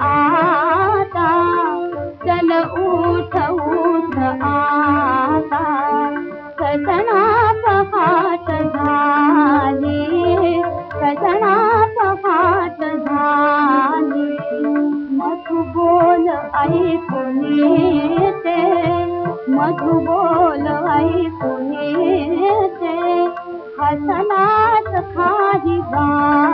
आता चल उठ उठ आता सजना पहाट झाली. मधु बोल ऐकून येते मधु बोल खाली गाली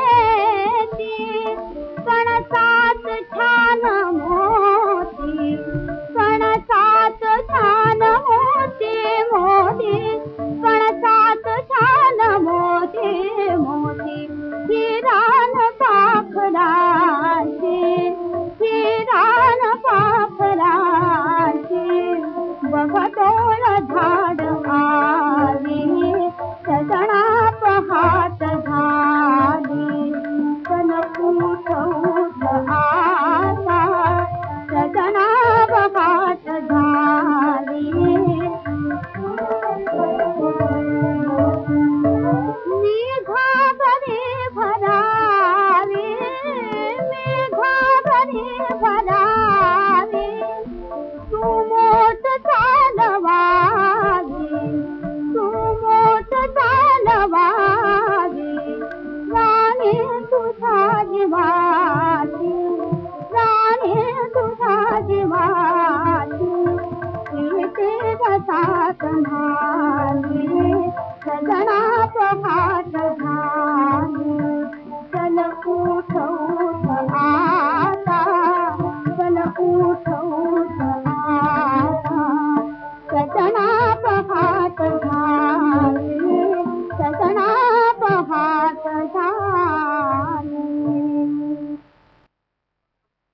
सजना पहाट संभालिए सगन